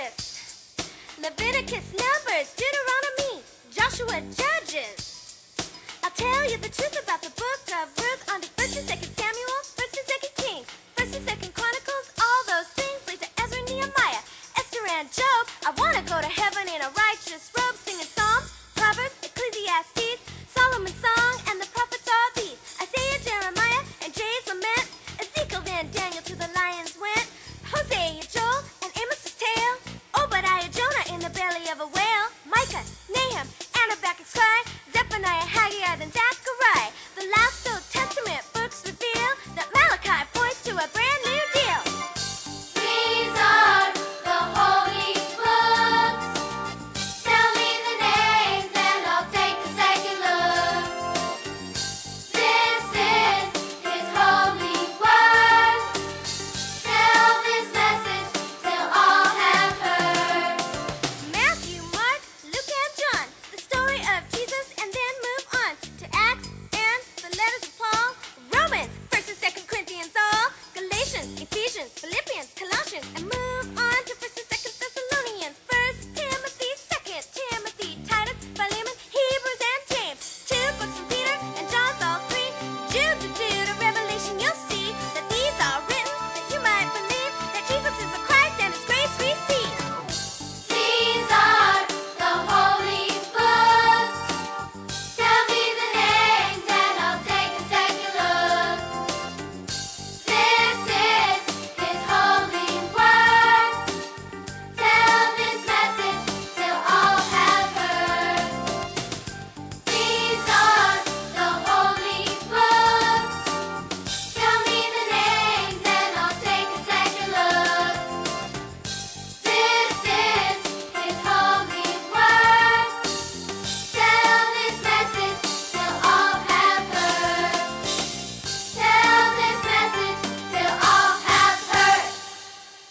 Leviticus, Numbers, Deuteronomy, Joshua, Judges. I'll tell you the truth about the book of Ruth on the first and second Samuel, first and second Kings, first and second Chronicles, all those things lead to Ezra, Nehemiah, Esther, and Job. I want Nahum